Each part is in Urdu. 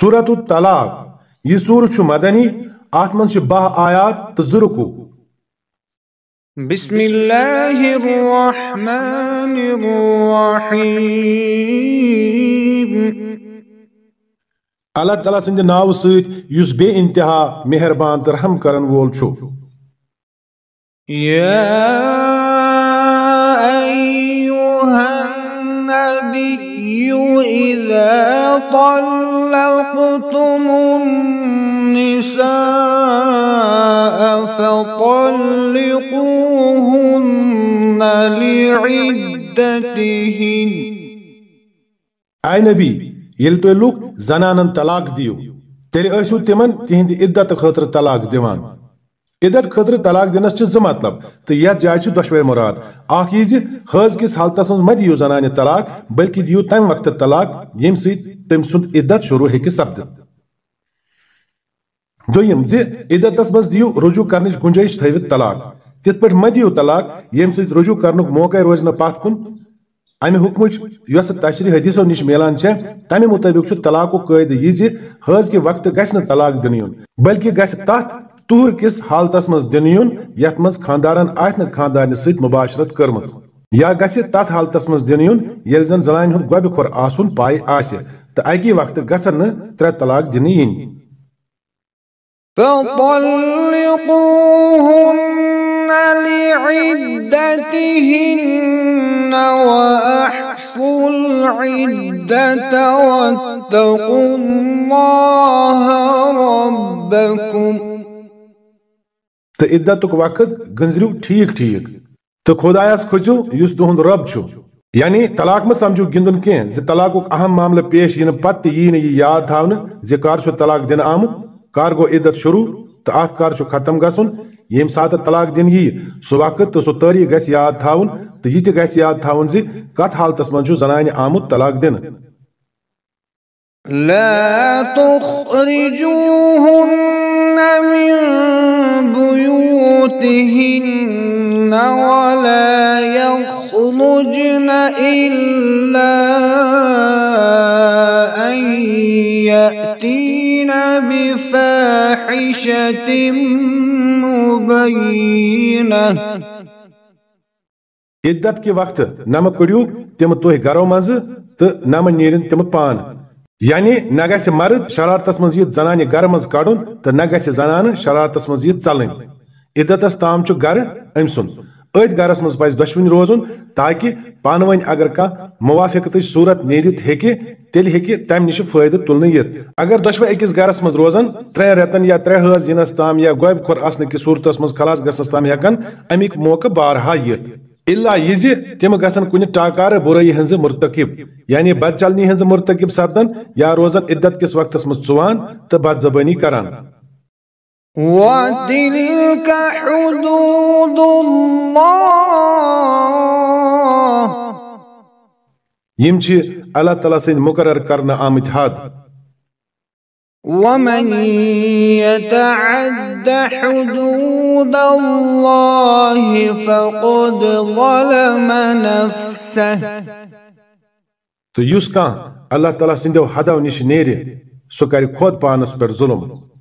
صورت الطلاق یہ سور چھ مدنی ات من چھ بہ آیات تو زرکو۔ بسم اللہ الرحمن الرحیم۔ اللہ تعالیٰ سند ناو ست یس بے انتہا مہربان تو رحم کرن وول چھو۔ یا ایوہا النبی۔ إذا طلقتم النساء فطلقوهن لعدتهن. أي نبي يلي تولوك زنانا طلاق ديو. تیلہِ أشو تِمن تهند عدت خطر طلاق ديوان. عدت خاطر طلاق دینس چھ مطلب۔ تو یت جائے چھ دشوے مراد۔ اخ یہ حض کس حالتس مز مت دیو زنان طلاق، بلکہ دیو تم وقت طلاق یم سیت تم سند عدت شروع ہیکہ سپدت دویم زی عدتس مز دیو رجوع کرنچ گنجائش تھوت طلاق۔ تت پٹ مت دیو طلاق یم سیت رجوع کرنک موقع روز نہ پات کن۔ امہ حکمچ یس تشریح حدیثو نش ملان چھ تمہ مطابق چھ طلاق قید یہ زی حض کہ وقت گژھِ نہ طلاق دن یون بلکہ گژھِ تتھ تہر کس حالتس مز دن یون یتھ مز خاندارن آس نہ خاندارن سۭتۍ مباشرت کٔرمٕژ یا گژھِ تتھ حالتس مز دن یون ییٚلہِ زن زنانہِ ہُنٛد گۄبہِ کھۄر آسُن پاے آسہِ تہٕ اکی وقتہٕ گژھن نہٕ ترٛےٚ طلاق دِنہٕ یِنۍ فطلقوهن لعدتهن وأحصوا العدة واتقوا الله ربكم تو عدتک وقت گنزریو ٹھیک ٹھیک۔ تو خدایس کھوچو یس تہند رب چھو۔ یعنی طلاق میں سمجھو گندن کی زی طلاق اہم معاملہ پیش ین پت یہ یہ یاد تھاون زی کار چھو طلاق دن آمت کار گو عدت شروع تو ات کار چھو ختم گسن یم سات طلاق دن یہ سو وقت تو سو تاریخ گس یاد تھاون تو یہ گس یاد تھاون زی کت حالتس من چھو زنان آمت طلاق دن لا تخرجوهن من بيوتهن ولا يخرجن إلا أن يأتين بفاحشة مبينة. عدت کے وقت نم کڑیو، تم تہ گرو مز تو نم نیرن تم پان. یعنی نہ گژھِ مرد شرارتس مز یہ زنانہ گر مز کڑن تو نہ گژھِ زنانہ شرارتس مز یہ ژلن عدتس تام چھ گر أمۍ سُنٛد۔ أتھۍ گرس مز پزِ دۄشوٕنۍ روزُن تاکہ پانہٕ اگر کانٛہہ موافقتٕچ صورت نیرِتھ ہیٚکہِ، تیٚلہِ ہیٚکہِ تمہِ نِش فٲیدٕ تُلنہٕ یِتھ۔ اگر دۄشوے أکِس گرس مز روزن ترٛٮ۪ن رٮ۪تن یا ترٛےٚ حٲض یِنس تام یا گۄبہِ کھۄر آسنہٕ کِس صوٗرتس منٛز خلاس گژھنس تام ہٮ۪کن امیُک موقعہٕ بارہا یِتھ۔ الا یہ تم گژھن کُنہِ ٹاکارٕ بُرٲیی ہٕنٛزِ مرتکب یعنی بد چلنی ہٕنٛزِ مرتکب سپدن یا روزن عدت کِس وقتس منٛز ژُوان تہٕ بد زبٲنی کران وتلك حدود الله یم چھ اللہ تعالیٰ سٕنٛدۍ مقرر کرنہٕ آمٕتۍ حد۔ ومن يتعد حدود الله فقد ظلم نفسه تو یُس کانٛہہ اللہ تعالیٰ سٕنٛدیو حدو نِش نیرِ سُہ کرِ خۄد پانس پٮ۪ٹھ ظلم۔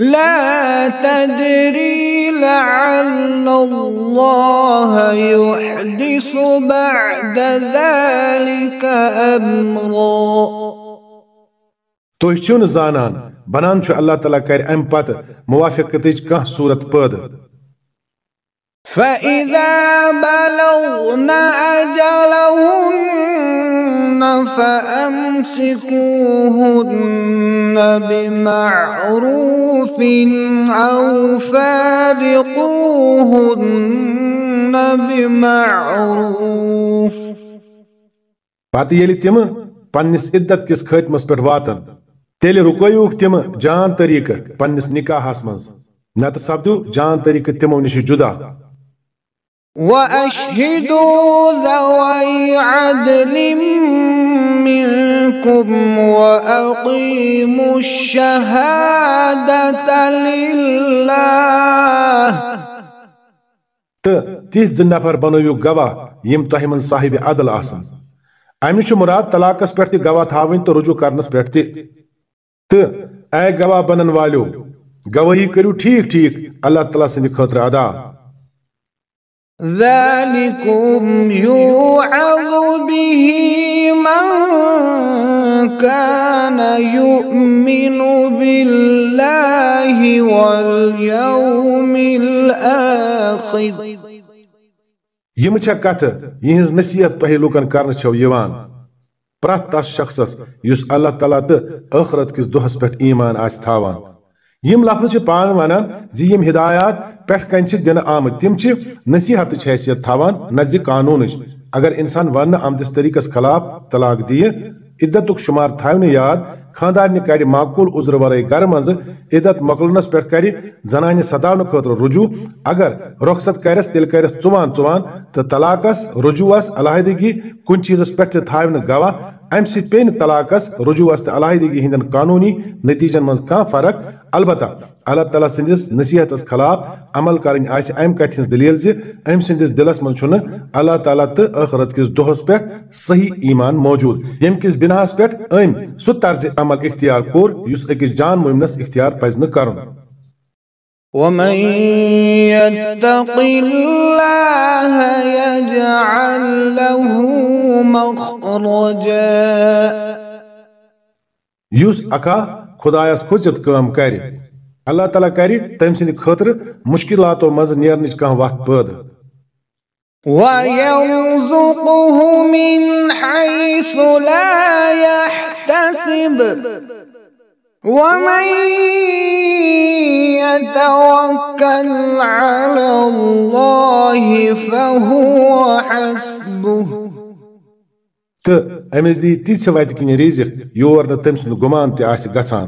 لا تدري لعل الله يحدث بعد ذلك أمرا. تُہۍ چھِو نہٕ زانان؟ بنان چھُ اللہ تعالیٰ کرِ امہِ پتہٕ موافقتٕچ کانٛہہ صوٗرت پٲدٕ فإذا بلغن أجلهن فأمسكوهن بمعروف أو فارقوهن بمعروف. پتہٕ ییٚلہِ تِمہٕ پننِس عدت کِس خٲتمس پٮ۪ٹھ واتن. تیٚلہِ رُکٲیوُکھ تِمہٕ جان طریٖقہٕ پننِس نکاحس منٛز. نتہٕ سپدیو جان طریٖقہٕ تِمو نِش جُدا. وأشهدوا ذوي عدل منكم وأقيموا الشهادة لله. تہٕ تِتھۍ زٕ نفر بنٲوِو گواہ یِم تۄہہِ منٛز صاحب عدل آسن. امہِ چھُ مُراد طلاقس پٮ۪ٹھ تہِ گواہ تھاوٕنۍ تہٕ رجوع کرنس پٮ۪ٹھ تہِ. تو اے گواہ بنن والو گواہی کرو ٹھیک ٹھیک اللہ تعالیٰ سند خاطر ادا. ذلكم يوعظ به من كان يؤمن بالله واليوم الآخر. یم چھا کتھ یہنز نصیحت تہ لوکن کرن چھو یوان پرت تس شخصس یس اللہ تعالیٰ تو ٲخرت کس دۄہس پٮ۪ٹھ ایمان آسہِ تھاوان یم لفظ پان ونان زِ یم ہدایات پٮ۪ٹھ کن دن آمت تم نصیحت حیثیت تھوان نزد قانون اگر انسان ون آمتس طریقس خلاف طلاق دِیہِ عدت شمار تھو یاد خاندارنہِ کڑِ معقوٗل عذر ورٲے گرٕ منٛزٕ عدت مۄکلنس پٮ۪ٹھ کرِ زنانہِ سداونہٕ خٲطرٕ رجوع۔ اگر رخصت کرس تیٚلہِ کرس ژُوان ژُوان تہٕ طلاقس، رجوعس علاحدگی کُنہِ چیٖزس پٮ۪ٹھ تہِ گواہ امہِ سۭتۍ پیٚیہِ طلاقس، رجوعس تہٕ علاحدگی ہٕنٛدٮ۪ن قانوٗنی نتیٖجن منٛز کانٛہہ فرق؟ البتہ اللہ تعالیٰ سٕنٛدِس نصیحتس خلاف عمل کرٕنۍ آسہِ امہِ کتھِ ہٕنٛز دلیل زِ أمۍ دلس منٛز چھُنہٕ اللہ تعالیٰ تہٕ ٲخرت کِس دۄہس پٮ۪ٹھ صحیح ایمان موجوٗد۔ ییٚمہِ کِس بناہس پٮ۪ٹھ أمۍ سُہ طرزِ عمل اختیار کوٚر یُس أکِس جان مُمنس اختیار پزِ نہٕ کرُن۔ ومن يتق الله يجعل له مخرجا۔ یُس اکھا خدایس کھوژِتھ کٲم کرِ اللہ تعالیٰ کرِ تٔمۍ سٕنٛدِ خٲطرٕ مُشکِلاتو منٛزٕ نیرنٕچ کانٛہہ وتھ پٲدٕ۔ ويرزقه من حيث لا يحتسب ومن يتوكل على الله فهو حسبه. تہٕ أمِس دی تِژھ وتہِ کِنۍ رِزق یور نہٕ تٔمۍ سُنٛد گُمان تہِ آسہِ گژھان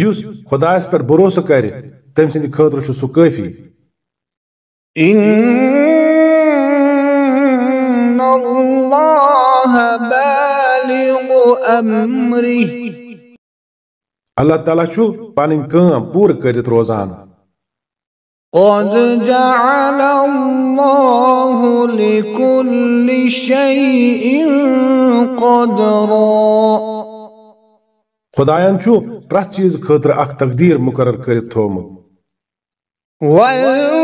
یُس خۄدایس پٮ۪ٹھ بروسہٕ کرِ تٔمۍ سٕنٛدِ خٲطرٕ چھُ سُہ کٲفی إن الله بالغ أمره اللہ تعالیٰ چھُ پنٕنۍ کٲم پوٗرٕ کٔرِتھ روزان. قد جعل الله لكل شيء قدرا. خۄدایَن چھُ پرٛٮ۪تھ چیٖز خٲطرٕ اکھ تقدیٖر مُقرر کٔرِتھ تھوٚومُت واللائي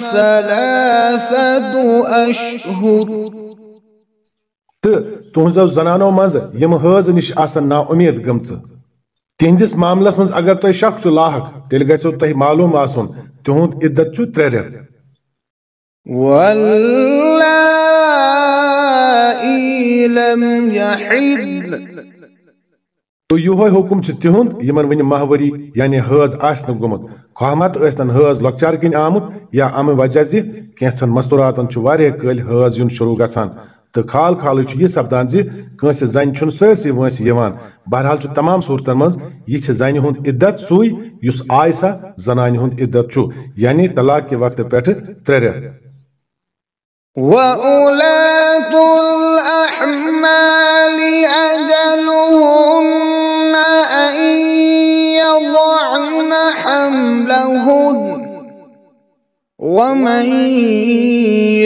فعدتهن ثلاثة زنانو منٛزٕ یِم حٲز نِش آسن نا اُمید گٔمژٕ تِہنٛدِس معاملس منٛز اگر تۄہہِ شک چھُ لاحق تیٚلہِ گژھِو تۄہہِ معلوٗم آسُن تِہُنٛد عدت چھُ ترٛےٚ رٮ۪تھ واللائي لم يحضن تہٕ یِہوے حُکم چھُ تِہُنٛد، یِمن وٕنہِ ماہوٲری یعنی حٲز آسہِ نہٕ خواہمت ٲسۍتن حٲز لۄکچار کِنۍ آمُت یا امہِ وجہ زِ کینٛژن مستوٗراتن چھُ واریاہ کٲلۍ حٲز یُن شروٗع گژھان۔ خال سپدان زِ کٲنٛسہِ زنہِ بہرحال تمام صوٗرتن منٛز یہِ عدت سُے یُس آیسا عدت یعنی طلاق کہِ وقتہٕ پٮ۪ٹھٕ ترٛےٚ حملهن ومن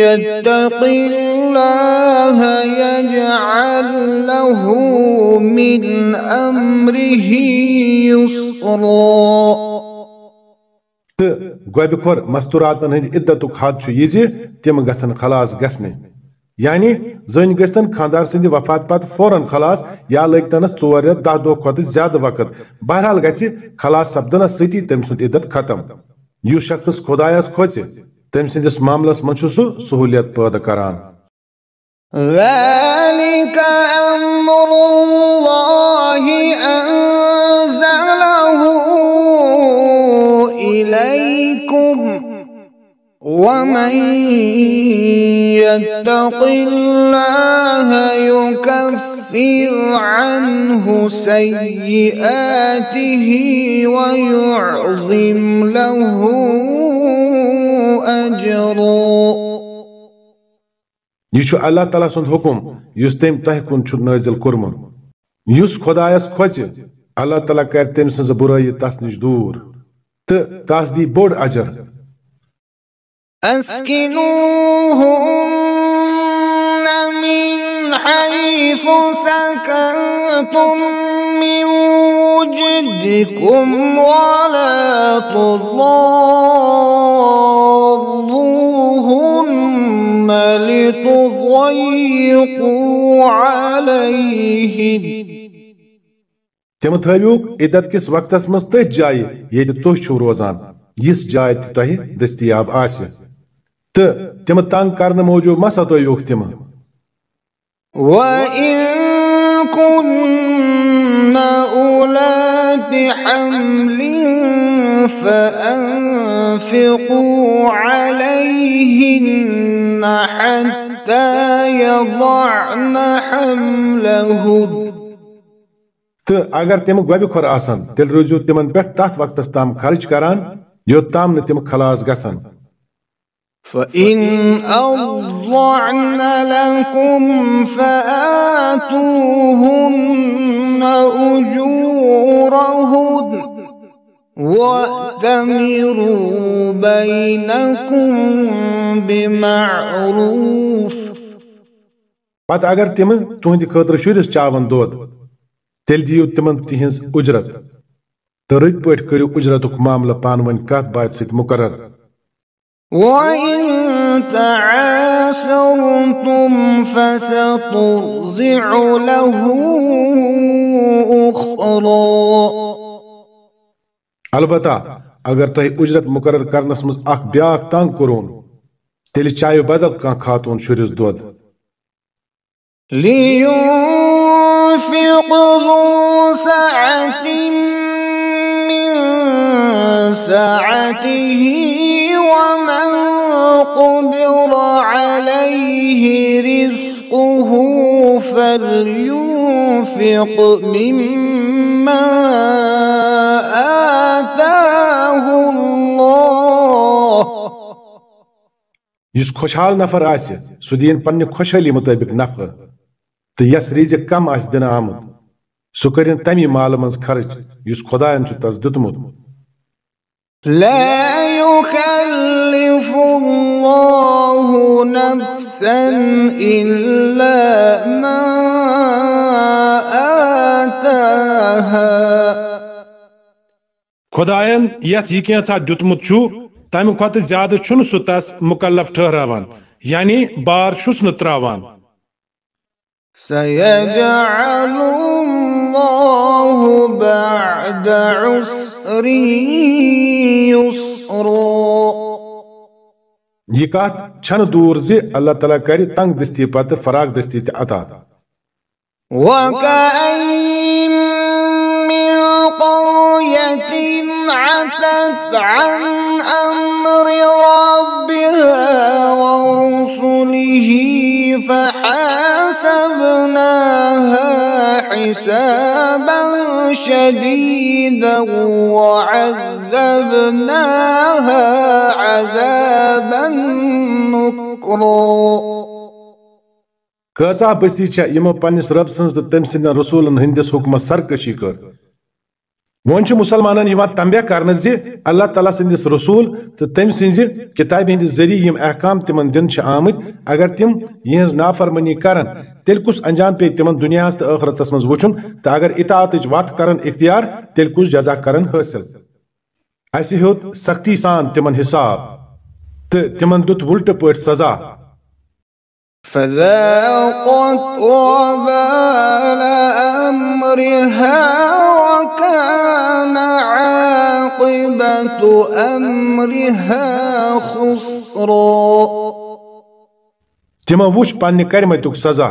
يتق الله يجعل له من أمره يسرا. تہٕ گۄبہِ کھۄر مستوٗراتن ہٕنٛدِ عدتُک حد چھُ یہِ زِ تِم گژھن خلاص گژھنہِ یعنی زٔنۍ گژھتن خاندار سٕنٛدِ وفات پتہٕ فوراً خلاص یا لٔگتنس ژور رٮ۪تھ دہ دۄہ کھۄتہٕ زیادٕ وقت۔ بہرحال گژھِ خلاص سپدنس سۭتی تٔمۍ سُنٛد عدت ختم۔ یُس شخص خۄدایس کھوژِ، تٔمۍ سٕنٛدِس معاملس منٛز چھُ سُہ سہوٗلیت کران۔ ذلك أمر الله أنزله إليكم ومن يتق الله يكفر عنه سيئاته ويعظم له أجرا یہ چھُ اللہ تعالیٰ سُنٛد حُکم تٔمۍ تۄہہِ کُن چھُ نٲزِل کوٚرمُت یس خدایس کھوچ اللہ تعالیٰ کر تم سز برائی تس نش دور. تو تس دی بوڑ أجر. أسكنوهن من حيث سكنتم من وجدكم ولا تضاروهن لتضيقوا عليهن تم تھوک عدت کس وقتس مز تھی جائیں یہ تھی چھو روزان اس جائے تہ تہ دستیاب آسہ۔ تم تنگ کرنے موجود ما ستوک تم فأنفقوا عليهن حتى يضعن حملهن تو اگر تم گوبہ کھور آسن تیل روزو تمن پہ تات وقتس تام خرچ کران، یوت تام نہ تم خلاص گژھن۔ فإن أرضعن لكم فآتوهن أجورهن وأتمروا بينكم بمعروف پتہ اگر تم تہند خاطر شرس چاون دود تیل دیو تمن تہذ اجرت تو رت پہ کرو اجرتک معاملہ پان ون کت بات ست مقرر وإن تعاسرتم فسترضع له أخرى البتہ اگر تہ اجرت مقرر کرنس مز اخ بیاکھ تنگ کرون تیل چایو بدل کان خاتون شرس دود لينفق ذو سعة من سعته قدر عليه رزقه فلينفق مما آتاه الله یس خوشحال نفر آسہ سہ دین پنہ خوشحالی مطابق نفع تو یس رزق کم آس دن آمت سہ کرن تمی مال مز خرچ یس خدایان چھ تس دتمت لا يكلف الله نفسا إلا ما آتاها. خدایان یس یہ کینژھا دیتمت تمہ کھت زیادہ چھن سہ تس مکلف ٹھہراوان یعنی بار چھس نہ تراوان سيجعل الله بعد عسر يسرا یہ کت چھن دور زی اللہ تعالیٰ کری تنگ دستی پتہ فراغ دستی تہ عطا۔ وكأين من قرية عتت عن أمر به فحاسبناها حسابا شديدا وعذبناها عذابا نكرا. كاتا بستيچا يمو پنس رب سنز تم سند رسولن هندس حكم سرکشی کر. وۄنۍ چھُ مُسلمانن یِوان تنبیہ کرنہٕ زِ اللہ تعالیٰ سٕنٛدِس رسوٗل تہٕ تٔمۍ سٕنٛزِ کِتابہِ ہٕنٛدِ ذٔریعہٕ یِم احکام تِمن دِنہٕ چھِ آمٕتۍ اگر تِم یِہٕنٛز نافرمٲنی کرن تیٚلہِ کُس انجام پیٚیہِ تِمن دُنیاہس تہٕ ٲخرتس منٛز وٕچھُن تہٕ اگر اطاعتٕچ وتھ کرن اختیار تیٚلہِ کُس جزا کرن حٲصِل اسہِ ہیوٚت سختی سان تِمن حساب تہٕ تِمن دیُت وُلٹہٕ پٲٹھۍ سزا فذاقت وبال أمرها وكان عاقبة أمرها خسرا. تِمو وٕچھ پننہِ کرمتیُک سزا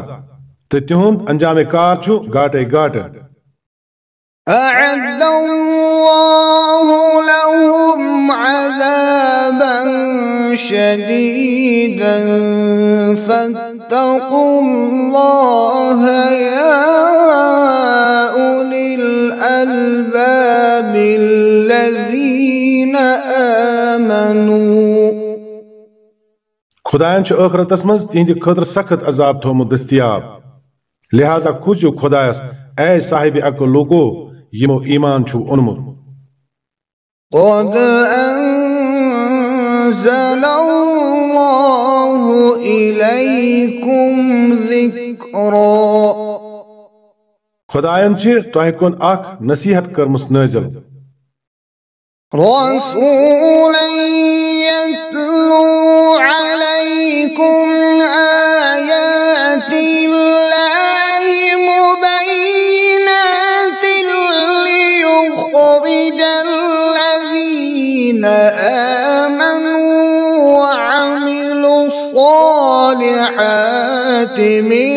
تہٕ تِہُنٛد انجام کار چھُ گاٹے گاٹہٕ أعد الله لهم عذابا شديدا. فاتقوا الله يا الألباب الذين آمنوا. خدایان چھُ ٲخرتس منٛز؟ تِہنٛدِ خٲطرٕ سخت عذاب تھومُت دٔستیاب لہذا کھوٗژِو خدایس اے صاحب عقل لوکو یمو ایمان چھو اونمت قد أنزل الله إليكم ذكرا. خدایان چھ تۄہہِ کُن اکھ نصیحت کٔرمٕژ نٲزِل۔ رسولا يتلو عليكم آيات الله مبينات ليخرج الذين آمنوا وعملوا الصالحات من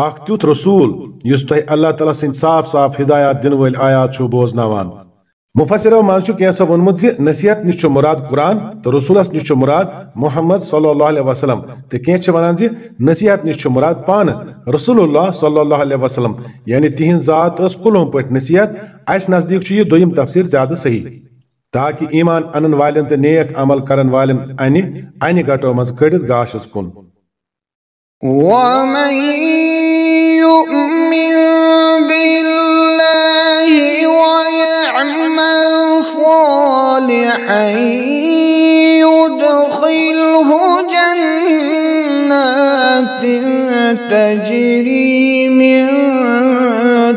اکھ تیُتھ رسول، یُس تۄہہِ اللہ تعالیٰ سٕنٛدۍ صاف صاف ہدایات دِنہٕ وٲلۍ آیات چھُو بوزناوان۔ مفسرو منٛز چھُ کینٛژھو ووٚنمُت زِ نصیحت نِش چھُ مُراد قرآن تہٕ رسوٗلس نِش چھُ مُراد محمد صلی اللہ علیہ وسلم۔ تہٕ کینٛہہ چھِ وَنان زِ نصیحت نِش چھُ مُراد پانہٕ رسول اللہ صلی اللہ علیہ وسلم۔ یعنی تِہنٛز ذات ٲس کُلہُم پٲٹھۍ نصیحت، اَسہِ نزدیٖک چھُ یہِ دوٚیِم تفسیٖر زیادٕ صحیح۔ تاکہِ ایٖمان اَنن والٮ۪ن تہٕ نیک عمل کرن والٮ۪ن اَنہِ اَنہِ گٹو منٛز کٔڑِتھ گاشس کُن۔ ومن يؤمن بالله ويعمل صالحا يدخله جنات تجري من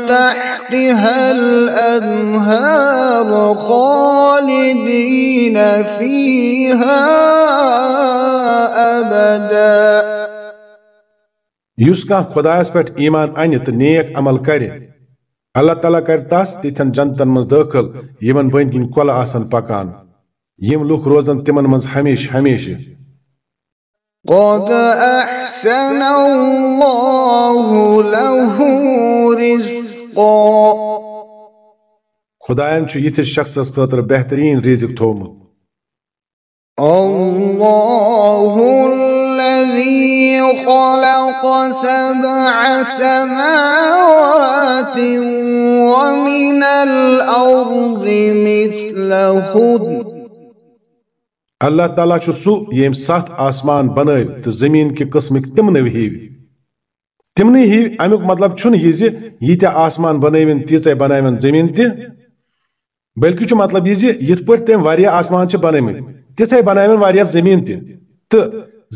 تحتها الأنهار خالدين فيها أبداً. یُس کانٛہہ خۄدایس پٮ۪ٹھ ایٖمان اَنہِ تہٕ نیک عمل کرِ اللہ تعالیٰ کرِ تس تِتھٮ۪ن جنتن منٛز دٲخل یِمن بٔنۍ کِنۍ کۄلہٕ آسن پکان۔ یِم لُکھ روزن تِمن منٛز ہمیشہِ ہمیشہِ۔ قد أحسن الله له رزقا۔ خدایَن چھُ یِتھِس شخصس خٲطرٕ بہتریٖن رِزق تھوٚومُت۔ الله الذي خلق سبع سماوات ومن الأرض مثلهن. اللہ تعالیٰ چھُ سُہ ییٚمۍ ستھ آسمان بنٲوۍ تہٕ زٔمیٖن کہِ قٕسمٕکۍ تِمنہٕ ہِوۍ تِمنٕے ہِوۍ امیُک مطلب چھُنہٕ یہِ زِ ییٖتیٛاہ آسمان بنٲوِن تیٖژاہ بناوَن زٔمیٖن تہِ، بلکہِ چھُ مطلب یہِ زِ یِتھ پٲٹھۍ تٔمۍ واریاہ آسمان چھِ بنٲومٕتۍ تِژھے بناوَن واریاہ زٔمیٖن تہِ۔ تہٕ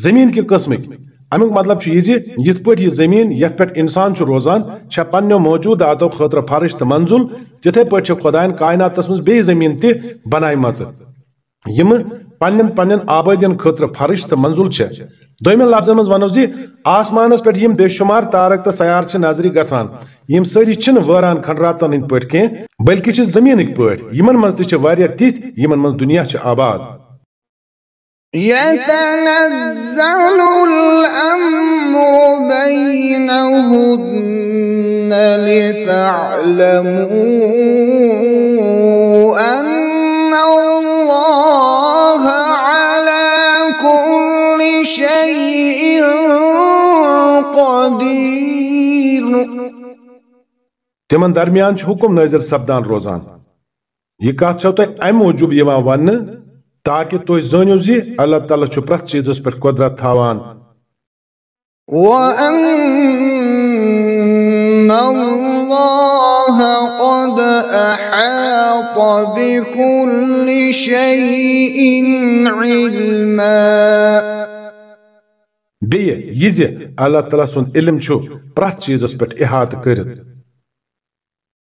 زٔمیٖن کہِ قٕسمٕکۍ امیُک مطلب چھُ یہِ زِ یِتھ پٲٹھۍ یہِ زٔمیٖن یتھ پٮ۪ٹھ اِنسان چھُ روزان چھےٚ پننیو موجوٗداتو خٲطرٕ فرٕش تہٕ منظُل تِتھے پٲٹھۍ چھِ خۄدایَن کایناتس منٛز بیٚیہِ زٔمیٖن تہِ بناومژٕ یِمہٕ پننٮ۪ن پننٮ۪ن آبٲدین خٲطرٕ فرٕش تہٕ منظُل لفظن منٛز ونو زِ آسمانس پٮ۪ٹھ یِم بے شُمار تارک تہٕ سیار چھِ نظرِ گژھان یِم سٲری کھنڈراتن ہٕنٛدۍ پٲٹھۍ کینٛہہ بلکہِ چھِ زٔمیٖنٕکۍ پٲٹھۍ یِمن منٛز تہِ چھِ واریاہ تِتھۍ آباد۔ يتنزل الأمر بينهن لتعلموا أن الله على كل شيء قدير. تِمن درمیان حُکم نٲظر سپدان روزان؟ یہِ کتھ چھو تۄہہِ امہِ موٗجوٗب یِوان وننہٕ تاکہِ تُہۍ زٲنِو زِ اللہ تعالیٰ چھُ پرٛٮ۪تھ چیٖزس پٮ۪ٹھ قۄدرت تھاوان۔ وأن الله قد أحاط بكل شيء علما۔ بیٚیہِ یہِ زِ اللہ تعالیٰ سُنٛد علم چھُ پرٛٮ۪تھ چیٖزس پٮ۪ٹھ احاطہٕ کٔرِتھ۔